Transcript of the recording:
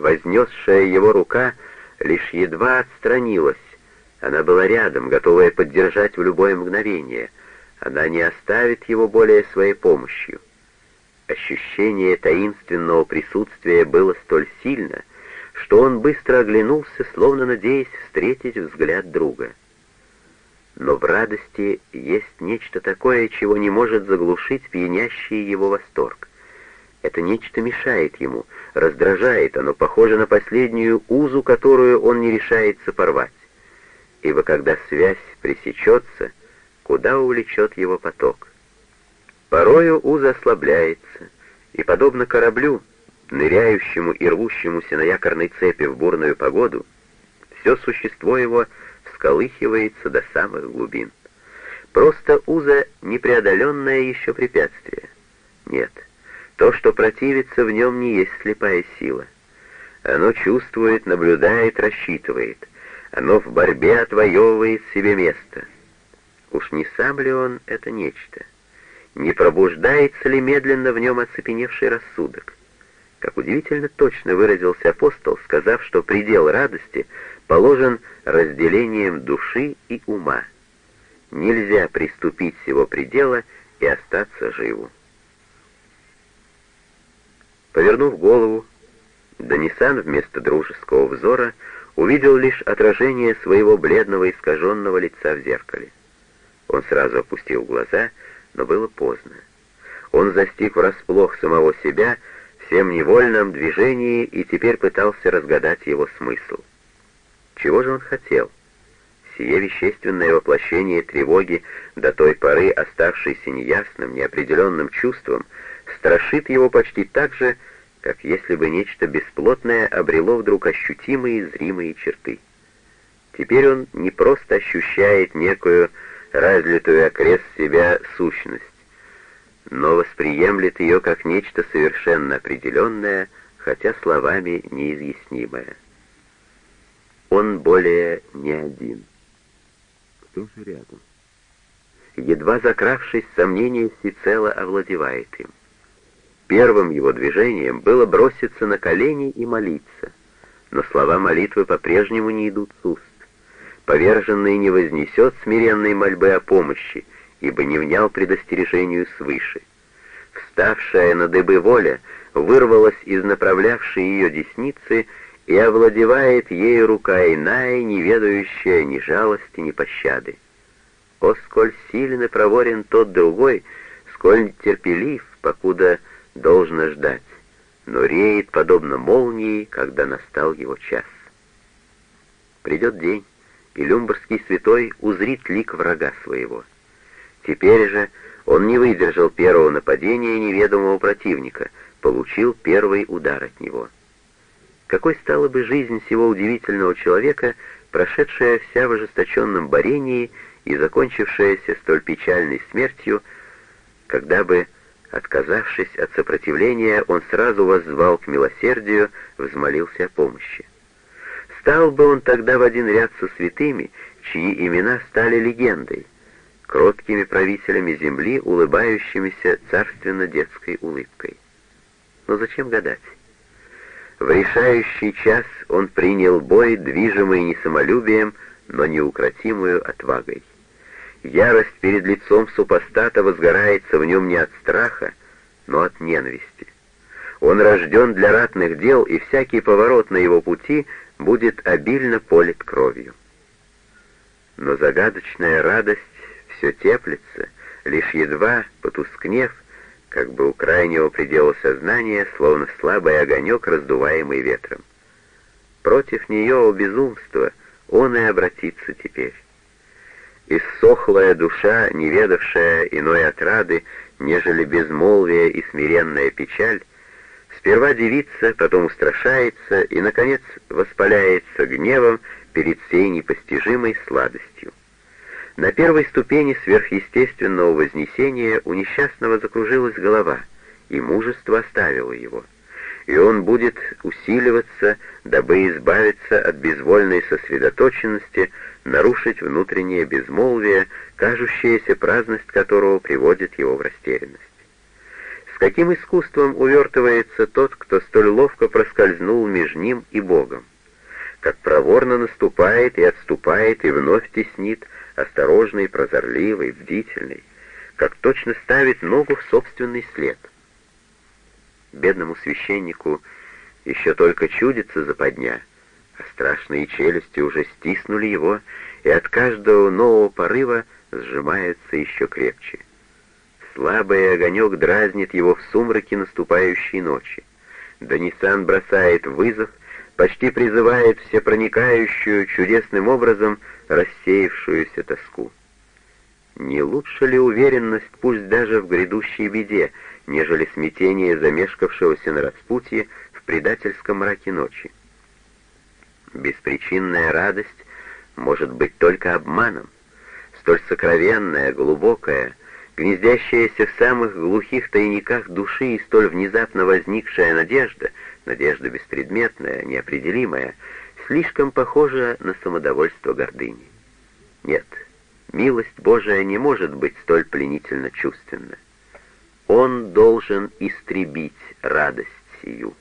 вознесшая его рука лишь едва отстранилась. Она была рядом, готовая поддержать в любое мгновение. Она не оставит его более своей помощью. Ощущение таинственного присутствия было столь сильно, что он быстро оглянулся, словно надеясь встретить взгляд друга. Но в радости есть нечто такое, чего не может заглушить пьянящий его восторг. Это нечто мешает ему, раздражает, оно похоже на последнюю узу, которую он не решается порвать. Ибо когда связь пресечется, куда увлечет его поток? Порою уза ослабляется, и, подобно кораблю, ныряющему и рвущемуся на якорной цепи в бурную погоду, все существо его всколыхивается до самых глубин. Просто уза — непреодоленное еще препятствие. Нет — то, что противится в нем, не есть слепая сила. Оно чувствует, наблюдает, рассчитывает. Оно в борьбе отвоевывает себе место. Уж не сам ли он это нечто? Не пробуждается ли медленно в нем оцепеневший рассудок? Как удивительно точно выразился апостол, сказав, что предел радости положен разделением души и ума. Нельзя приступить с его предела и остаться живу. Повернув голову, Данисан вместо дружеского взора увидел лишь отражение своего бледного искаженного лица в зеркале. Он сразу опустил глаза, но было поздно. Он застиг врасплох самого себя всем невольном движении и теперь пытался разгадать его смысл. Чего же он хотел? Сие вещественное воплощение тревоги, до той поры оставшейся неясным, неопределенным чувством — страшит его почти так же, как если бы нечто бесплотное обрело вдруг ощутимые зримые черты. Теперь он не просто ощущает некую разлитую окрест себя сущность, но восприемлет ее как нечто совершенно определенное, хотя словами неизъяснимое. Он более не один. Кто же рядом? Едва закравшись, сомнение всецело овладевает им. Первым его движением было броситься на колени и молиться, но слова молитвы по-прежнему не идут с уст. Поверженный не вознесет смиренной мольбы о помощи, ибо не внял предостережению свыше. Вставшая на дыбы воля вырвалась из направлявшей ее десницы и овладевает ею рука иная, не ведающая ни жалости, ни пощады. О, сколь силен и проворен тот другой, сколь терпелив, покуда должно ждать, но реет подобно молнии, когда настал его час. Придет день, и люмбургский святой узрит лик врага своего. Теперь же он не выдержал первого нападения неведомого противника, получил первый удар от него. Какой стала бы жизнь всего удивительного человека, прошедшая вся в ожесточенном борении и закончившаяся столь печальной смертью, когда бы Отказавшись от сопротивления, он сразу воззвал к милосердию, взмолился о помощи. Стал бы он тогда в один ряд со святыми, чьи имена стали легендой, кроткими правителями земли, улыбающимися царственно-детской улыбкой. Но зачем гадать? В решающий час он принял бой, движимый не самолюбием, но неукротимую отвагой. Ярость перед лицом супостата возгорается в нем не от страха, но от ненависти. Он рожден для ратных дел, и всякий поворот на его пути будет обильно полит кровью. Но загадочная радость все теплится, лишь едва потускнев, как бы у крайнего предела сознания, словно слабый огонек, раздуваемый ветром. Против нее, о безумство, он и обратится теперь. Иссохлая душа, не ведавшая иной отрады, нежели безмолвие и смиренная печаль, сперва дивится, потом устрашается и, наконец, воспаляется гневом перед всей непостижимой сладостью. На первой ступени сверхъестественного вознесения у несчастного закружилась голова, и мужество оставило его и он будет усиливаться, дабы избавиться от безвольной сосредоточенности, нарушить внутреннее безмолвие, кажущаяся праздность которого приводит его в растерянность. каким искусством увертывается тот, кто столь ловко проскользнул между ним и Богом, как проворно наступает и отступает и вновь теснит, осторожный, прозорливый, бдительный, как точно ставит ногу в собственный след. Бедному священнику еще только чудится западня, а страшные челюсти уже стиснули его, и от каждого нового порыва сжимается еще крепче. Слабый огонек дразнит его в сумраке наступающей ночи. Данисан бросает вызов, почти призывает всепроникающую, чудесным образом рассеявшуюся тоску. Не лучше ли уверенность, пусть даже в грядущей беде, нежели смятение замешкавшегося на распутье в предательском мраке ночи? Беспричинная радость может быть только обманом. Столь сокровенная, глубокая, гнездящаяся в самых глухих тайниках души и столь внезапно возникшая надежда, надежда беспредметная, неопределимая, слишком похожа на самодовольство гордыни. Нет, милость Божия не может быть столь пленительно чувственна. Он должен истребить радость сию.